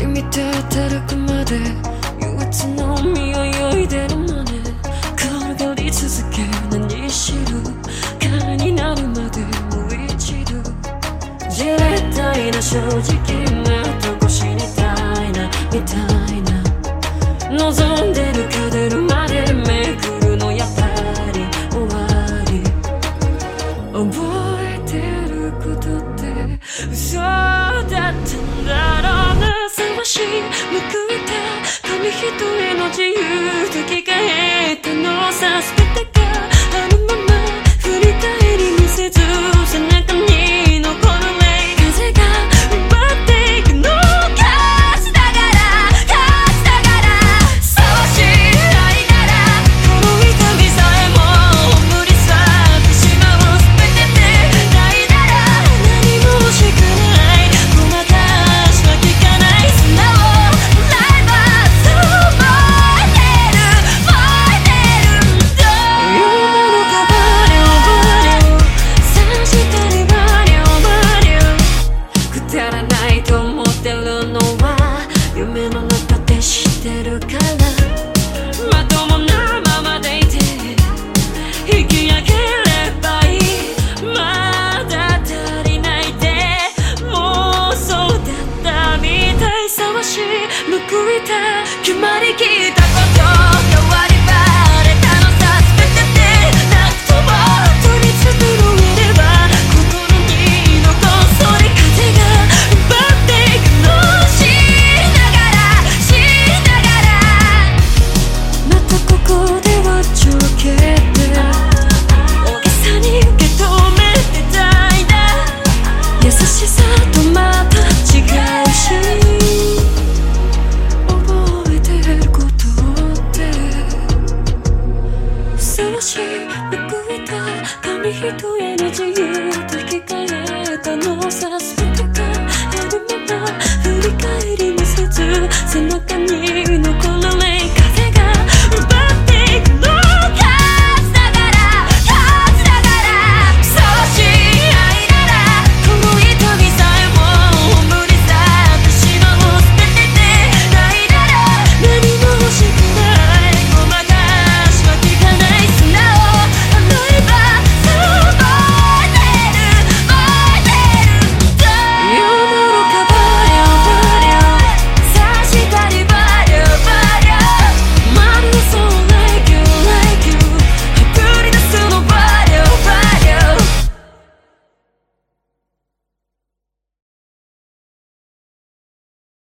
君と働くまで憂鬱の海泳いでるまね転がり続け何しろ空になるまでもう一度。な正直なとこ死にたいなみたいな。望んで夢の中で知ってるから to energy you